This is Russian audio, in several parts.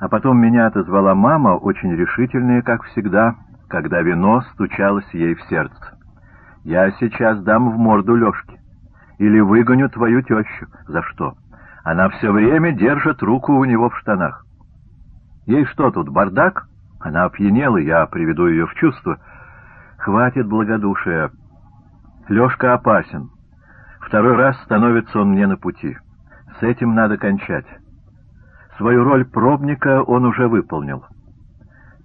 А потом меня отозвала мама, очень решительная, как всегда, когда вино стучалось ей в сердце. «Я сейчас дам в морду Лешке. Или выгоню твою тещу. За что? Она все время держит руку у него в штанах. Ей что тут, бардак? Она опьянела, я приведу ее в чувство. Хватит благодушия. Лешка опасен. Второй раз становится он мне на пути. С этим надо кончать. Свою роль пробника он уже выполнил.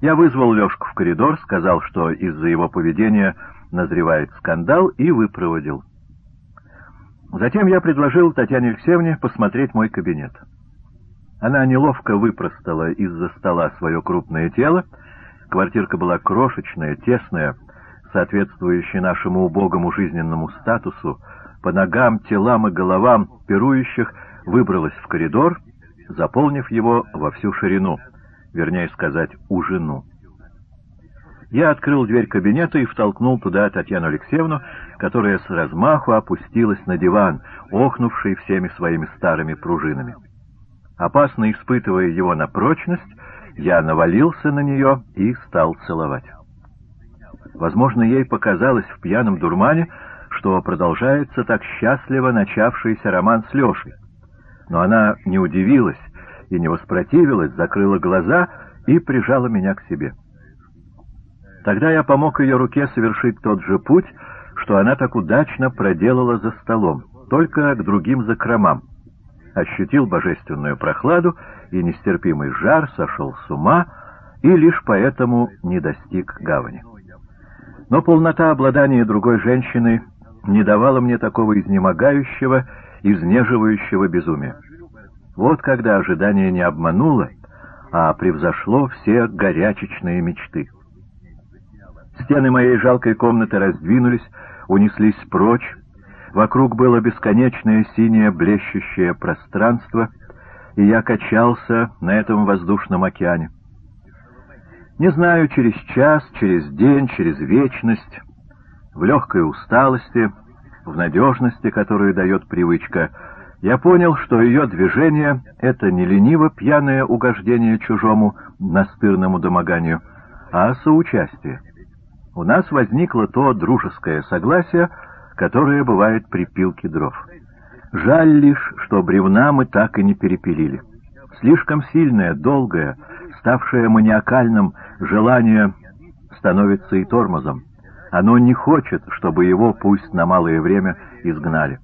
Я вызвал Лешку в коридор, сказал, что из-за его поведения назревает скандал, и выпроводил. Затем я предложил Татьяне Алексеевне посмотреть мой кабинет. Она неловко выпростала из-за стола свое крупное тело. Квартирка была крошечная, тесная, соответствующая нашему убогому жизненному статусу. По ногам, телам и головам пирующих выбралась в коридор, заполнив его во всю ширину, вернее сказать, ужину. Я открыл дверь кабинета и втолкнул туда Татьяну Алексеевну, которая с размаху опустилась на диван, охнувший всеми своими старыми пружинами. Опасно испытывая его на прочность, я навалился на нее и стал целовать. Возможно, ей показалось в пьяном дурмане, что продолжается так счастливо начавшийся роман с Лешей. Но она не удивилась и не воспротивилась, закрыла глаза и прижала меня к себе. Тогда я помог ее руке совершить тот же путь, что она так удачно проделала за столом, только к другим закромам. Ощутил божественную прохладу и нестерпимый жар, сошел с ума и лишь поэтому не достиг гавани. Но полнота обладания другой женщиной не давала мне такого изнемогающего, изнеживающего безумия. Вот когда ожидание не обмануло, а превзошло все горячечные мечты. Стены моей жалкой комнаты раздвинулись, унеслись прочь. Вокруг было бесконечное синее блещущее пространство, и я качался на этом воздушном океане. Не знаю, через час, через день, через вечность, в легкой усталости, в надежности, которую дает привычка, я понял, что ее движение — это не лениво пьяное угождение чужому настырному домоганию, а соучастие у нас возникло то дружеское согласие, которое бывает при пилке дров. Жаль лишь, что бревна мы так и не перепилили. Слишком сильное, долгое, ставшее маниакальным желание становится и тормозом. Оно не хочет, чтобы его, пусть на малое время, изгнали.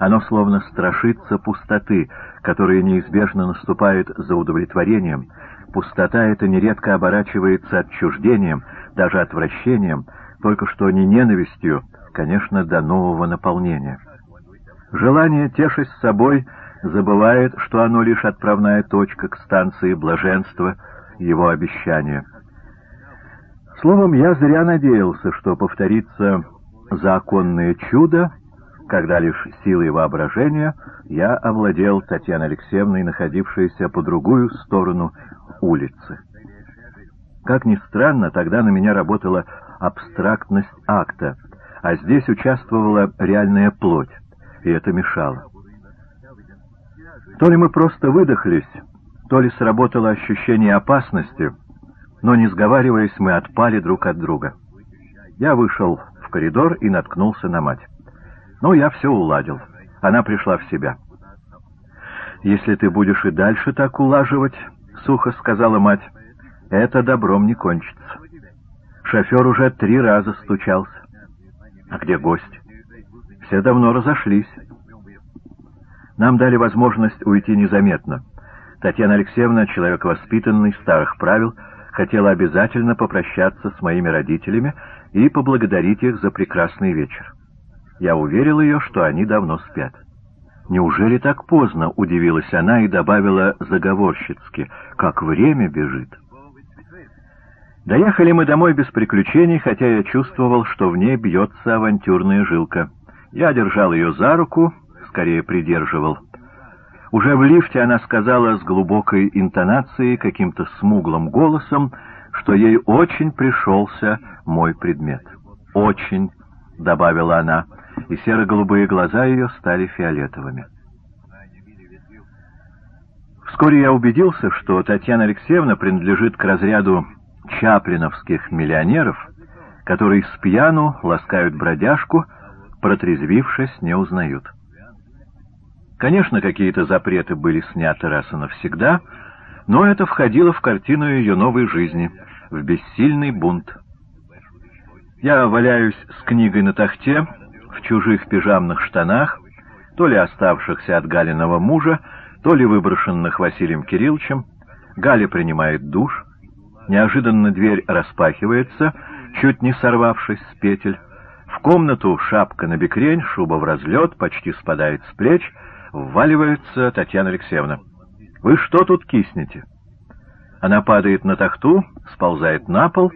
Оно словно страшится пустоты, которая неизбежно наступает за удовлетворением. Пустота эта нередко оборачивается отчуждением, даже отвращением, только что не ненавистью, конечно, до нового наполнения. Желание, тешить собой, забывает, что оно лишь отправная точка к станции блаженства, его обещания. Словом, я зря надеялся, что повторится законное чудо, когда лишь силой воображения я овладел Татьяной Алексеевной, находившейся по другую сторону улицы. Как ни странно, тогда на меня работала абстрактность акта, а здесь участвовала реальная плоть, и это мешало. То ли мы просто выдохлись, то ли сработало ощущение опасности, но, не сговариваясь, мы отпали друг от друга. Я вышел в коридор и наткнулся на мать. Ну, я все уладил. Она пришла в себя. «Если ты будешь и дальше так улаживать, — сухо сказала мать, — это добром не кончится. Шофер уже три раза стучался. А где гость? Все давно разошлись. Нам дали возможность уйти незаметно. Татьяна Алексеевна, человек воспитанный, старых правил, хотела обязательно попрощаться с моими родителями и поблагодарить их за прекрасный вечер. Я уверил ее, что они давно спят. «Неужели так поздно?» — удивилась она и добавила заговорщицки. «Как время бежит!» Доехали мы домой без приключений, хотя я чувствовал, что в ней бьется авантюрная жилка. Я держал ее за руку, скорее придерживал. Уже в лифте она сказала с глубокой интонацией, каким-то смуглым голосом, что ей очень пришелся мой предмет. «Очень», — добавила она, и серо-голубые глаза ее стали фиолетовыми. Вскоре я убедился, что Татьяна Алексеевна принадлежит к разряду чаплиновских миллионеров, которые с пьяну ласкают бродяжку, протрезвившись, не узнают. Конечно, какие-то запреты были сняты раз и навсегда, но это входило в картину ее новой жизни, в бессильный бунт. Я валяюсь с книгой на тахте, в чужих пижамных штанах, то ли оставшихся от Галиного мужа, то ли выброшенных Василием Кирилловичем. Галя принимает душ. Неожиданно дверь распахивается, чуть не сорвавшись с петель. В комнату шапка на бекрень, шуба в разлет, почти спадает с плеч, вваливается Татьяна Алексеевна. «Вы что тут киснете?» Она падает на тахту, сползает на пол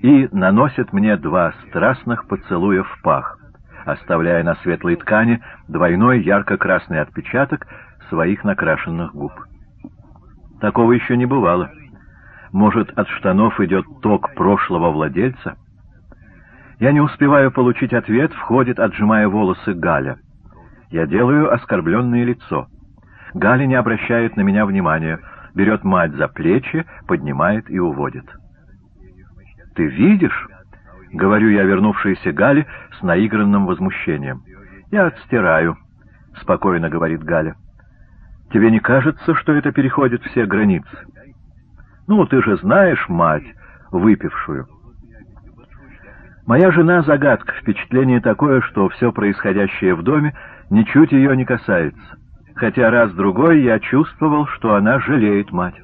и наносит мне два страстных поцелуя в пах, оставляя на светлой ткани двойной ярко-красный отпечаток своих накрашенных губ. Такого еще не бывало. Может, от штанов идет ток прошлого владельца? Я не успеваю получить ответ, входит, отжимая волосы, Галя. Я делаю оскорбленное лицо. Галя не обращает на меня внимания, берет мать за плечи, поднимает и уводит. «Ты видишь?» — говорю я вернувшейся Гале с наигранным возмущением. «Я отстираю», — спокойно говорит Галя. «Тебе не кажется, что это переходит все границы?» «Ну, ты же знаешь мать, выпившую». Моя жена — загадка, впечатление такое, что все происходящее в доме ничуть ее не касается. Хотя раз-другой я чувствовал, что она жалеет мать,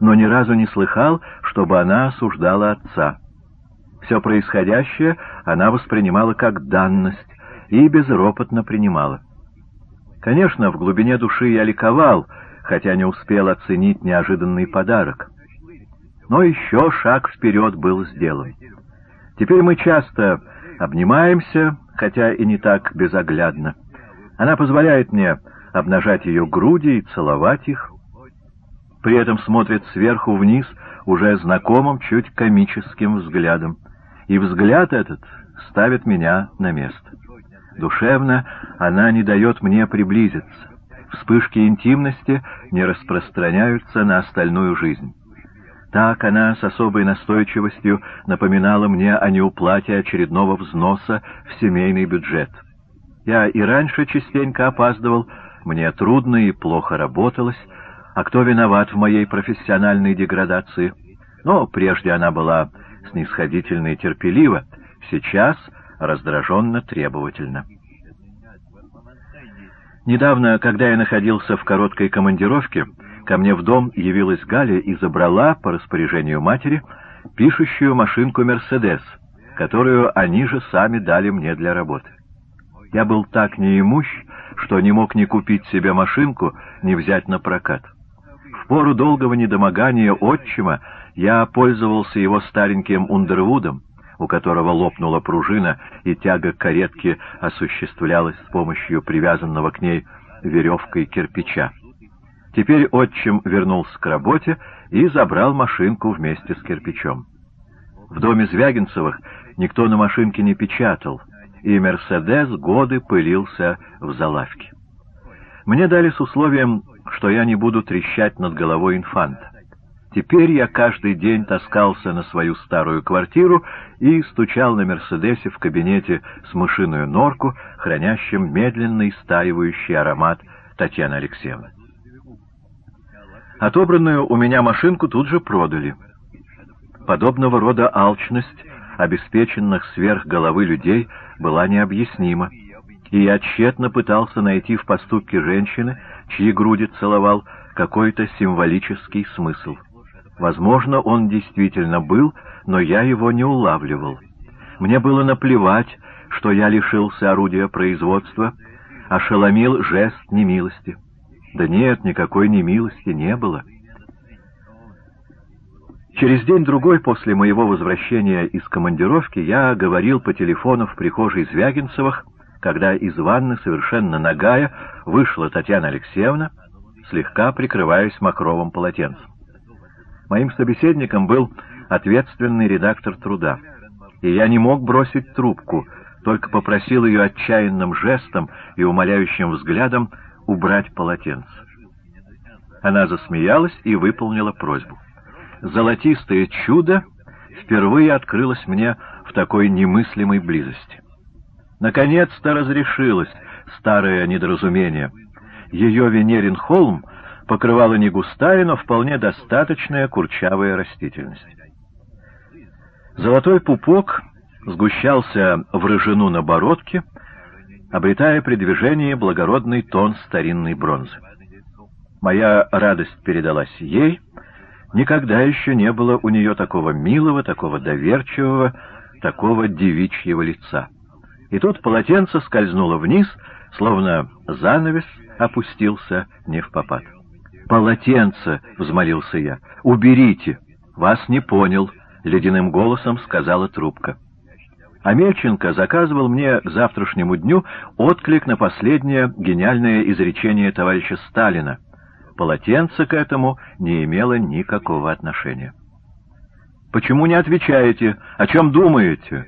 но ни разу не слыхал, чтобы она осуждала отца. Все происходящее она воспринимала как данность и безропотно принимала. Конечно, в глубине души я ликовал, хотя не успел оценить неожиданный подарок. Но еще шаг вперед был сделан. Теперь мы часто обнимаемся, хотя и не так безоглядно. Она позволяет мне обнажать ее груди и целовать их. При этом смотрит сверху вниз уже знакомым, чуть комическим взглядом и взгляд этот ставит меня на место. Душевно она не дает мне приблизиться. Вспышки интимности не распространяются на остальную жизнь. Так она с особой настойчивостью напоминала мне о неуплате очередного взноса в семейный бюджет. Я и раньше частенько опаздывал, мне трудно и плохо работалось, а кто виноват в моей профессиональной деградации? Но прежде она была снисходительно и терпеливо, сейчас раздраженно требовательно. Недавно, когда я находился в короткой командировке, ко мне в дом явилась Галя и забрала, по распоряжению матери, пишущую машинку «Мерседес», которую они же сами дали мне для работы. Я был так неимущ, что не мог ни купить себе машинку, ни взять на прокат. В пору долгого недомогания отчима я пользовался его стареньким Ундервудом, у которого лопнула пружина, и тяга каретки осуществлялась с помощью привязанного к ней веревкой кирпича. Теперь отчим вернулся к работе и забрал машинку вместе с кирпичом. В доме Звягинцевых никто на машинке не печатал, и «Мерседес» годы пылился в залавке. Мне дали с условием, что я не буду трещать над головой инфанта. Теперь я каждый день таскался на свою старую квартиру и стучал на «Мерседесе» в кабинете с мышиную норку, хранящим медленный стаивающий аромат Татьяны Алексеевны. Отобранную у меня машинку тут же продали. Подобного рода алчность обеспеченных сверх головы людей была необъяснима, и я тщетно пытался найти в поступке женщины, чьи груди целовал, какой-то символический смысл. Возможно, он действительно был, но я его не улавливал. Мне было наплевать, что я лишился орудия производства, ошеломил жест немилости. Да нет, никакой немилости не было. Через день-другой после моего возвращения из командировки я говорил по телефону в прихожей Звягинцевых, когда из ванны, совершенно нагая, вышла Татьяна Алексеевна, слегка прикрываясь мокровым полотенцем. Моим собеседником был ответственный редактор труда, и я не мог бросить трубку, только попросил ее отчаянным жестом и умоляющим взглядом убрать полотенце. Она засмеялась и выполнила просьбу. Золотистое чудо впервые открылось мне в такой немыслимой близости. Наконец-то разрешилось старое недоразумение. Ее Венерин холм покрывала не густая, но вполне достаточная курчавая растительность. Золотой пупок сгущался в рыжину на бородке, обретая при движении благородный тон старинной бронзы. Моя радость передалась ей. Никогда еще не было у нее такого милого, такого доверчивого, такого девичьего лица. И тут полотенце скользнуло вниз, словно занавес опустился не в попад. «Полотенце!» — взмолился я. «Уберите!» «Вас не понял», — ледяным голосом сказала трубка. Амельченко заказывал мне к завтрашнему дню отклик на последнее гениальное изречение товарища Сталина. Полотенце к этому не имело никакого отношения. «Почему не отвечаете? О чем думаете?»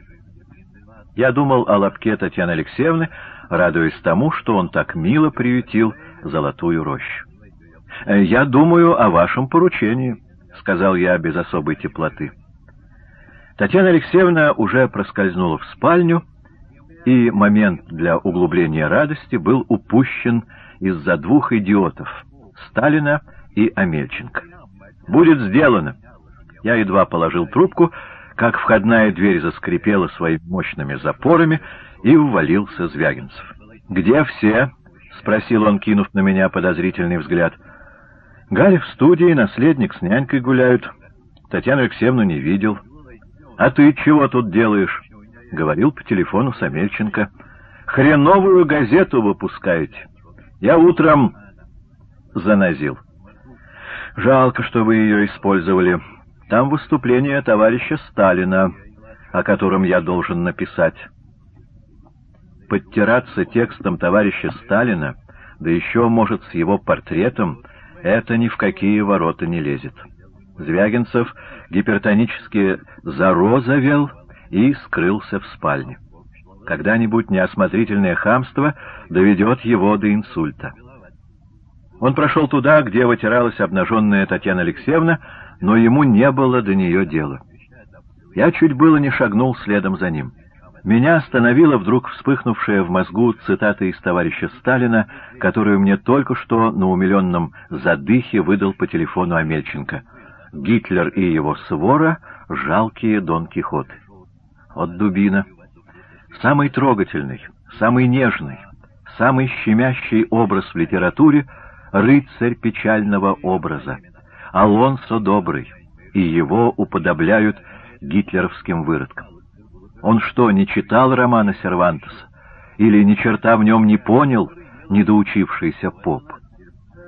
Я думал о лобке Татьяны Алексеевны, радуясь тому, что он так мило приютил золотую рощу. «Я думаю о вашем поручении», — сказал я без особой теплоты. Татьяна Алексеевна уже проскользнула в спальню, и момент для углубления радости был упущен из-за двух идиотов — Сталина и Амельченко. «Будет сделано!» Я едва положил трубку, как входная дверь заскрипела своими мощными запорами, и ввалился Звягинцев. «Где все?» — спросил он, кинув на меня подозрительный взгляд. «Галя в студии, наследник с нянькой гуляют. Татьяну Алексеевну не видел». «А ты чего тут делаешь?» — говорил по телефону Самельченко. «Хреновую газету выпускаете. Я утром занозил. Жалко, что вы ее использовали. Там выступление товарища Сталина, о котором я должен написать. Подтираться текстом товарища Сталина, да еще, может, с его портретом, это ни в какие ворота не лезет». Звягинцев гипертонически зарозовел и скрылся в спальне. Когда-нибудь неосмотрительное хамство доведет его до инсульта. Он прошел туда, где вытиралась обнаженная Татьяна Алексеевна, но ему не было до нее дела. Я чуть было не шагнул следом за ним. Меня остановила вдруг вспыхнувшая в мозгу цитата из товарища Сталина, которую мне только что на умиленном задыхе выдал по телефону Амельченко — Гитлер и его свора — жалкие Дон Кихоты. От дубина. Самый трогательный, самый нежный, самый щемящий образ в литературе — рыцарь печального образа. Алонсо добрый, и его уподобляют гитлеровским выродкам. Он что, не читал романа Сервантеса? Или ни черта в нем не понял, недоучившийся поп?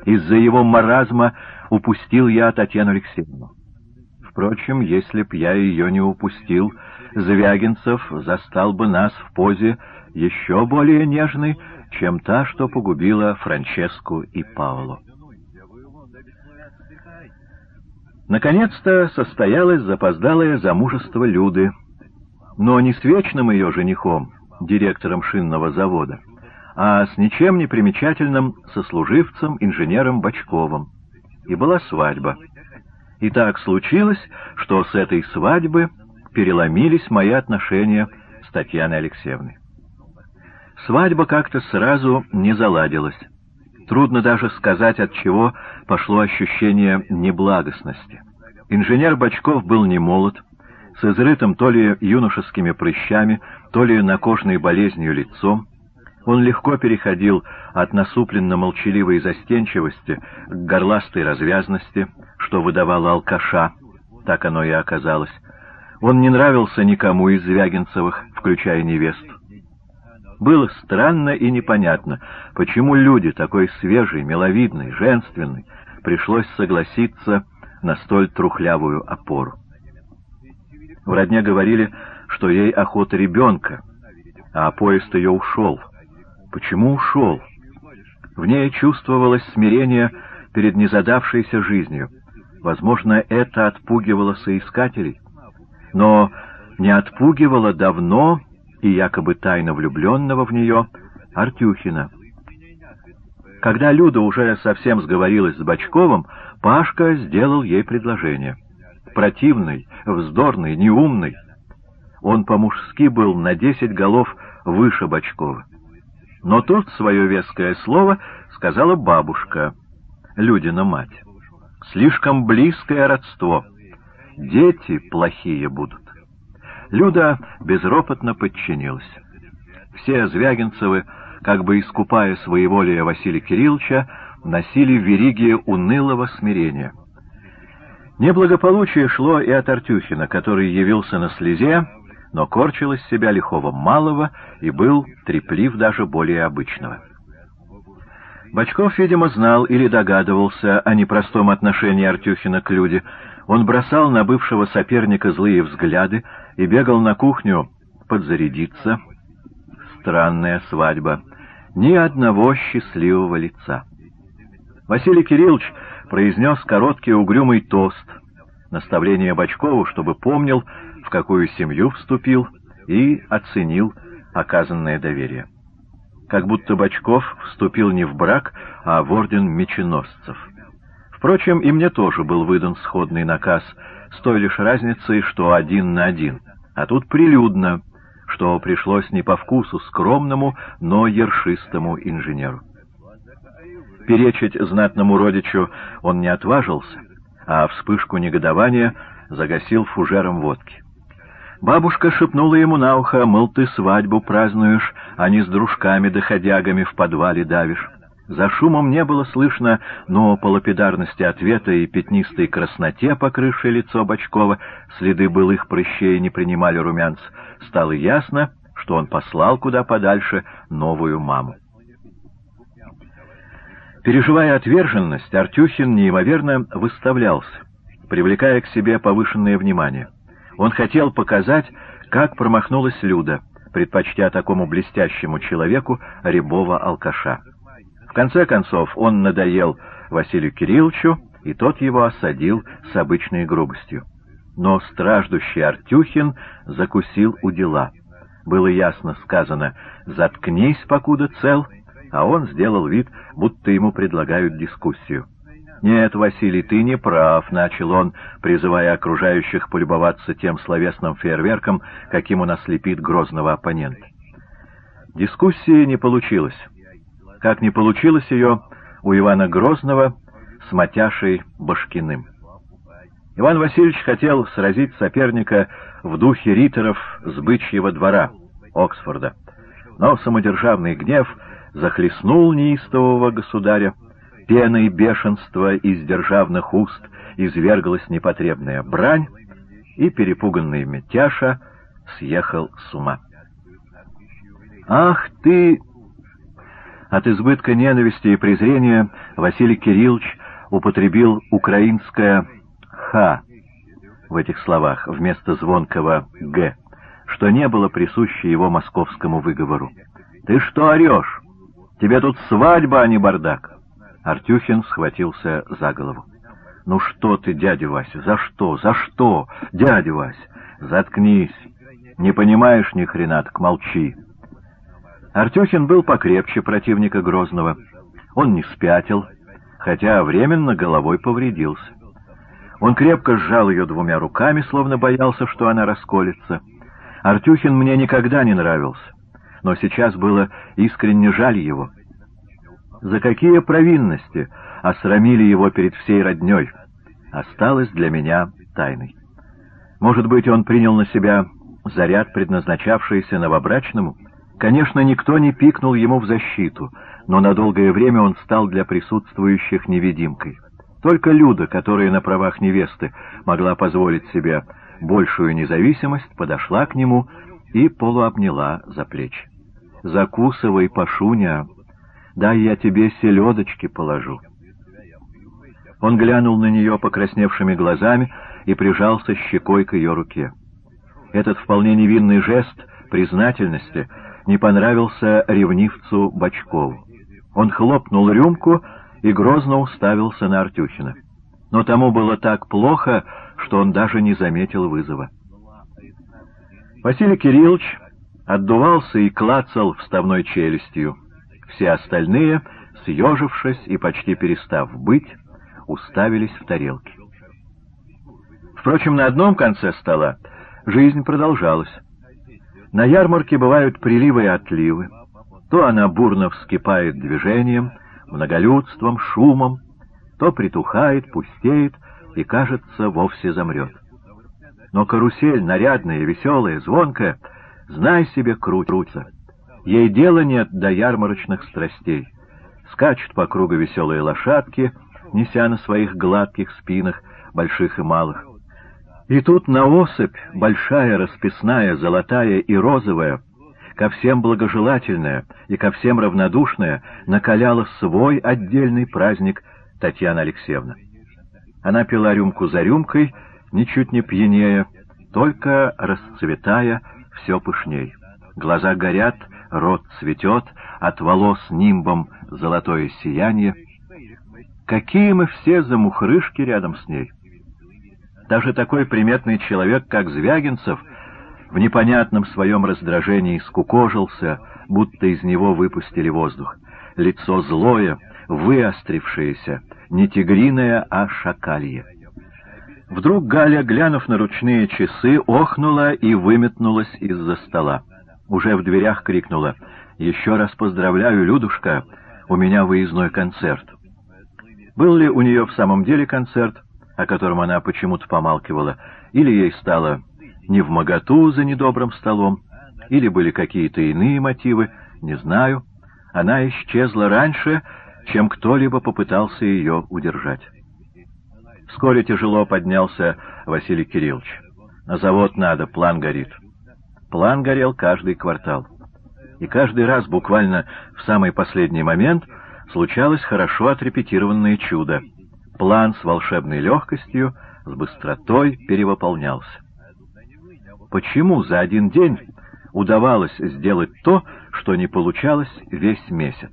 Из-за его маразма упустил я Татьяну Алексеевну. Впрочем, если б я ее не упустил, Звягинцев застал бы нас в позе еще более нежной, чем та, что погубила Франческу и Пауло. Наконец-то состоялось запоздалое замужество Люды, но не с вечным ее женихом, директором шинного завода, а с ничем не примечательным сослуживцем, инженером Бочковым и была свадьба. И так случилось, что с этой свадьбы переломились мои отношения с Татьяной Алексеевной. Свадьба как-то сразу не заладилась. Трудно даже сказать, от чего пошло ощущение неблагостности. Инженер Бочков был не молод, с изрытым то ли юношескими прыщами, то ли накожной болезнью лицом, он легко переходил от насупленно-молчаливой застенчивости к горластой развязности, что выдавало алкаша, так оно и оказалось. Он не нравился никому из Звягинцевых, включая невесту. Было странно и непонятно, почему люди, такой свежий, миловидный, женственный, пришлось согласиться на столь трухлявую опору. В родне говорили, что ей охота ребенка, а поезд ее ушел — Почему ушел? В ней чувствовалось смирение перед незадавшейся жизнью. Возможно, это отпугивало соискателей. Но не отпугивало давно и якобы тайно влюбленного в нее Артюхина. Когда Люда уже совсем сговорилась с Бочковым, Пашка сделал ей предложение. Противный, вздорный, неумный. Он по-мужски был на десять голов выше Бочкова. Но тут свое веское слово сказала бабушка, Людина мать. Слишком близкое родство. Дети плохие будут. Люда безропотно подчинилась. Все Звягинцевы, как бы искупая своеволие Василия Кирилловича, носили вериги унылого смирения. Неблагополучие шло и от Артюхина, который явился на слезе, но корчил из себя лихого малого и был треплив даже более обычного. Бочков, видимо, знал или догадывался о непростом отношении Артюхина к Люде. Он бросал на бывшего соперника злые взгляды и бегал на кухню подзарядиться. Странная свадьба. Ни одного счастливого лица. Василий Кириллович произнес короткий угрюмый тост, наставление Бочкову, чтобы помнил, в какую семью вступил и оценил оказанное доверие. Как будто Бочков вступил не в брак, а в орден меченосцев. Впрочем, и мне тоже был выдан сходный наказ, с той лишь разницей, что один на один, а тут прилюдно, что пришлось не по вкусу скромному, но ершистому инженеру. Перечить знатному родичу он не отважился, а вспышку негодования загасил фужером водки. Бабушка шепнула ему на ухо, мол, ты свадьбу празднуешь, а не с дружками-доходягами в подвале давишь. За шумом не было слышно, но по лапидарности ответа и пятнистой красноте, покрывшей лицо Бочкова, следы былых прыщей не принимали румянц, стало ясно, что он послал куда подальше новую маму. Переживая отверженность, Артюхин неимоверно выставлялся, привлекая к себе повышенное внимание — он хотел показать, как промахнулась Люда, предпочтя такому блестящему человеку рябого алкаша. В конце концов, он надоел Василию Кирилловичу, и тот его осадил с обычной грубостью. Но страждущий Артюхин закусил у дела. Было ясно сказано «заткнись, покуда цел», а он сделал вид, будто ему предлагают дискуссию. «Нет, Василий, ты не прав», — начал он, призывая окружающих полюбоваться тем словесным фейерверком, каким он ослепит грозного оппонента. Дискуссии не получилось. Как не получилось ее у Ивана Грозного с Матяшей Башкиным. Иван Васильевич хотел сразить соперника в духе риторов с бычьего двора Оксфорда, но самодержавный гнев захлестнул неистового государя, пеной бешенства из державных уст изверглась непотребная брань, и перепуганный Митяша съехал с ума. «Ах ты!» От избытка ненависти и презрения Василий Кириллович употребил украинское «ха» в этих словах вместо звонкого «г», что не было присуще его московскому выговору. «Ты что орешь? Тебе тут свадьба, а не бардак!» Артюхин схватился за голову. «Ну что ты, дядя Вася, за что, за что, дядя Вася? Заткнись! Не понимаешь ни хрена, так молчи!» Артюхин был покрепче противника Грозного. Он не спятил, хотя временно головой повредился. Он крепко сжал ее двумя руками, словно боялся, что она расколется. Артюхин мне никогда не нравился, но сейчас было искренне жаль его — за какие провинности осрамили его перед всей родней, осталось для меня тайной. Может быть, он принял на себя заряд, предназначавшийся новобрачному? Конечно, никто не пикнул ему в защиту, но на долгое время он стал для присутствующих невидимкой. Только Люда, которая на правах невесты могла позволить себе большую независимость, подошла к нему и полуобняла за плечи. «Закусывай, Пашуня!» Дай я тебе селедочки положу. Он глянул на нее покрасневшими глазами и прижался щекой к ее руке. Этот вполне невинный жест признательности не понравился ревнивцу Бочкову. Он хлопнул рюмку и грозно уставился на Артюхина. Но тому было так плохо, что он даже не заметил вызова. Василий Кириллович отдувался и клацал вставной челюстью. Все остальные съежившись и почти перестав быть, уставились в тарелки. Впрочем, на одном конце стола жизнь продолжалась. На ярмарке бывают приливы и отливы. То она бурно вскипает движением, многолюдством, шумом, то притухает, пустеет и, кажется, вовсе замрет. Но карусель, нарядная, веселая, звонкая, знай себе, крутится. Ей дела нет до ярмарочных страстей. Скачут по кругу веселые лошадки, неся на своих гладких спинах, больших и малых. И тут на особь, большая, расписная, золотая и розовая, ко всем благожелательная и ко всем равнодушная, накаляла свой отдельный праздник Татьяна Алексеевна. Она пила рюмку за рюмкой, ничуть не пьянее, только расцветая все пышней. Глаза горят, рот цветет, от волос нимбом золотое сияние. Какие мы все замухрышки рядом с ней! Даже такой приметный человек, как Звягинцев, в непонятном своем раздражении скукожился, будто из него выпустили воздух. Лицо злое, выострившееся, не тигриное, а шакалье. Вдруг Галя, глянув на ручные часы, охнула и выметнулась из-за стола. Уже в дверях крикнула «Еще раз поздравляю, Людушка, у меня выездной концерт». Был ли у нее в самом деле концерт, о котором она почему-то помалкивала, или ей стало не в моготу за недобрым столом, или были какие-то иные мотивы, не знаю. Она исчезла раньше, чем кто-либо попытался ее удержать. Вскоре тяжело поднялся Василий Кириллович. На завод надо, план горит. План горел каждый квартал. И каждый раз, буквально в самый последний момент, случалось хорошо отрепетированное чудо. План с волшебной легкостью, с быстротой перевыполнялся. Почему за один день удавалось сделать то, что не получалось весь месяц?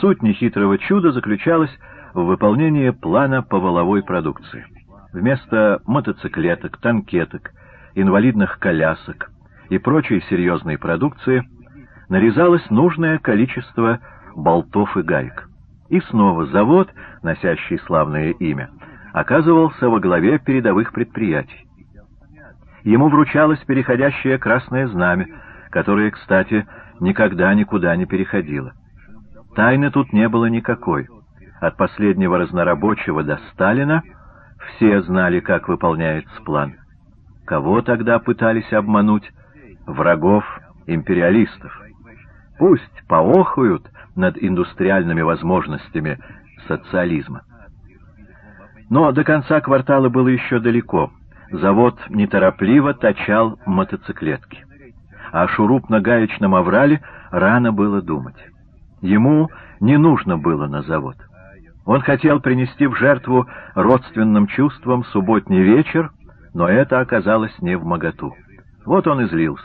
Суть нехитрого чуда заключалась в выполнении плана по воловой продукции. Вместо мотоциклеток, танкеток, инвалидных колясок и прочей серьезной продукции нарезалось нужное количество болтов и гаек. И снова завод, носящий славное имя, оказывался во главе передовых предприятий. Ему вручалось переходящее красное знамя, которое, кстати, никогда никуда не переходило. Тайны тут не было никакой. От последнего разнорабочего до Сталина все знали, как выполняется план. Кого тогда пытались обмануть? Врагов империалистов. Пусть поохают над индустриальными возможностями социализма. Но до конца квартала было еще далеко. Завод неторопливо точал мотоциклетки. А о шурупно-гаечном оврале рано было думать. Ему не нужно было на завод. Он хотел принести в жертву родственным чувствам субботний вечер, но это оказалось не в моготу. Вот он и злился.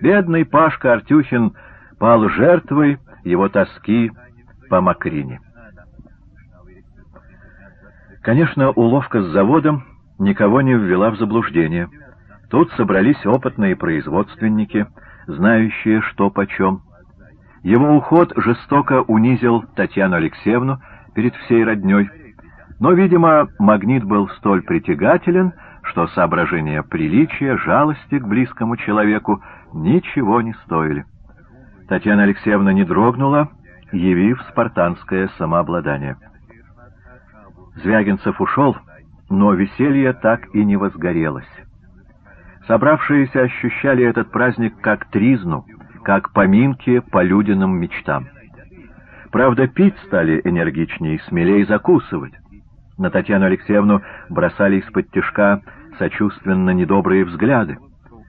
Бедный Пашка Артюхин пал жертвой его тоски по Макрине. Конечно, уловка с заводом никого не ввела в заблуждение. Тут собрались опытные производственники, знающие, что почем. Его уход жестоко унизил Татьяну Алексеевну перед всей родней, но, видимо, магнит был столь притягателен, что соображения приличия, жалости к близкому человеку ничего не стоили. Татьяна Алексеевна не дрогнула, явив спартанское самообладание. Звягинцев ушел, но веселье так и не возгорелось. Собравшиеся ощущали этот праздник как тризну, как поминки по людиным мечтам. Правда, пить стали энергичнее и смелее закусывать. На Татьяну Алексеевну бросали из-под тяжка сочувственно недобрые взгляды.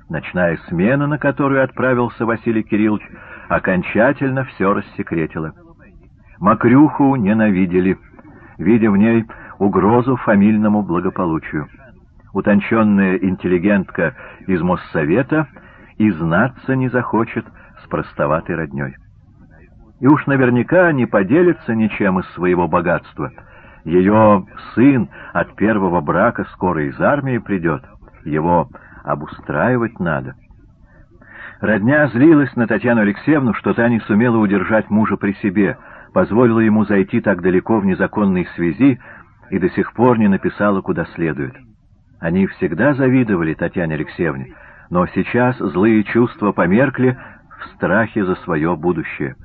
Ночная смена, на которую отправился Василий Кириллович, окончательно все рассекретила. Макрюху ненавидели, видя в ней угрозу фамильному благополучию. Утонченная интеллигентка из Моссовета и знаться не захочет с простоватой родней. И уж наверняка не поделится ничем из своего богатства. Ее сын от первого брака скоро из армии придет. Его обустраивать надо. Родня злилась на Татьяну Алексеевну, что та не сумела удержать мужа при себе, позволила ему зайти так далеко в незаконной связи и до сих пор не написала куда следует. Они всегда завидовали Татьяне Алексеевне, но сейчас злые чувства померкли в страхе за свое будущее.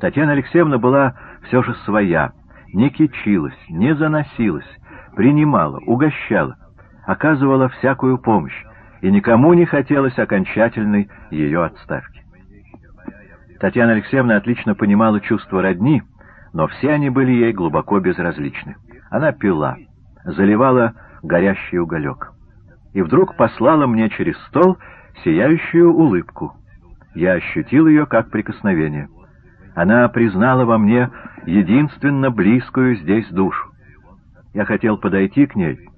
Татьяна Алексеевна была все же своя, не кичилась, не заносилась, принимала, угощала, оказывала всякую помощь, и никому не хотелось окончательной ее отставки. Татьяна Алексеевна отлично понимала чувства родни, но все они были ей глубоко безразличны. Она пила, заливала горящий уголек. И вдруг послала мне через стол сияющую улыбку. Я ощутил ее как прикосновение. Она признала во мне единственно близкую здесь душу. Я хотел подойти к ней,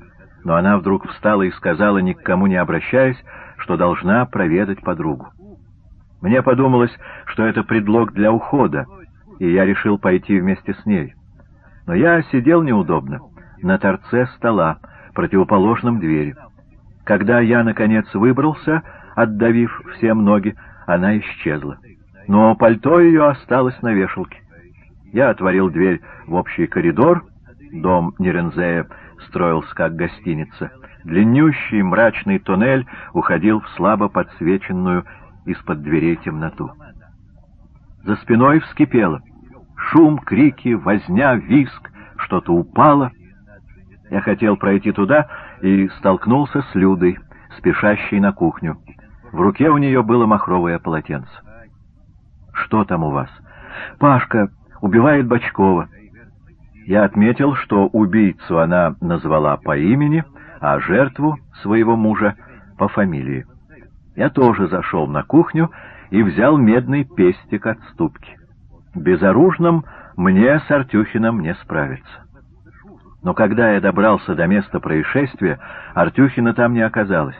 но она вдруг встала и сказала, ни к кому не обращаясь, что должна проведать подругу. Мне подумалось, что это предлог для ухода, и я решил пойти вместе с ней. Но я сидел неудобно, на торце стола, противоположном двери. Когда я, наконец, выбрался, отдавив всем ноги, она исчезла. Но пальто ее осталось на вешалке. Я отворил дверь в общий коридор, дом Нерензея строился как гостиница. Длиннющий мрачный туннель уходил в слабо подсвеченную из-под дверей темноту. За спиной вскипело. Шум, крики, возня, виск, что-то упало. Я хотел пройти туда и столкнулся с Людой, спешащей на кухню. В руке у нее было махровое полотенце. «Что там у вас?» «Пашка убивает Бочкова». Я отметил, что убийцу она назвала по имени, а жертву своего мужа по фамилии. Я тоже зашел на кухню и взял медный пестик от ступки. Безоружным мне с Артюхиным не справиться. Но когда я добрался до места происшествия, Артюхина там не оказалось.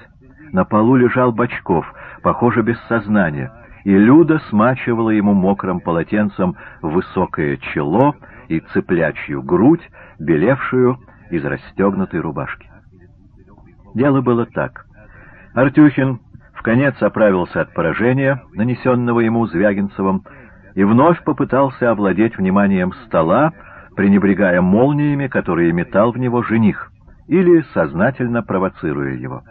На полу лежал Бочков, похоже, без сознания, и Люда смачивала ему мокрым полотенцем высокое чело и цыплячью грудь, белевшую из расстегнутой рубашки. Дело было так. Артюхин в конец оправился от поражения, нанесенного ему Звягинцевым, и вновь попытался овладеть вниманием стола, пренебрегая молниями, которые метал в него жених, или сознательно провоцируя его.